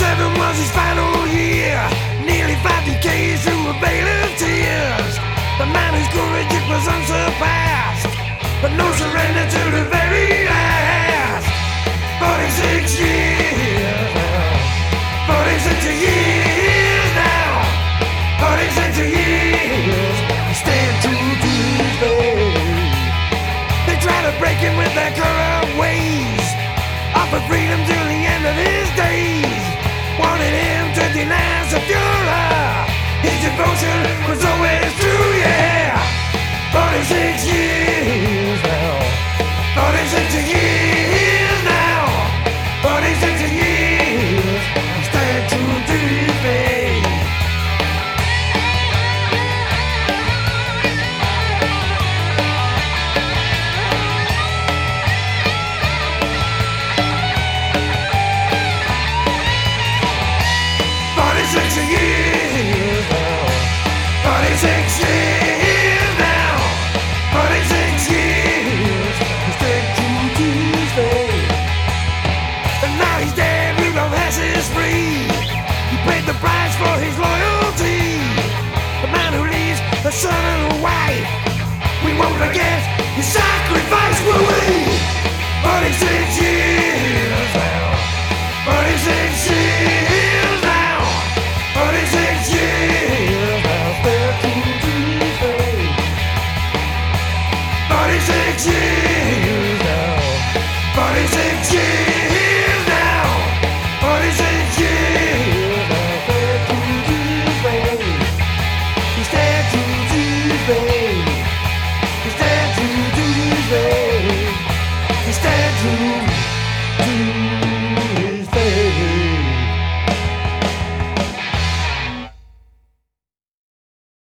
was his final year. Nearly five decades through a veil of tears. The man whose courage it was unsurpassed, but no surrender to the very last. Forty-six years. Forty-six years now. Forty-six years. He stand true to his faith. They try to break him with their corrupt ways. Offer freedom till Devotion was always true, son and wife. We won't forget his sacrifice, will we? Forty-six years Forty-six years now. Forty-six years.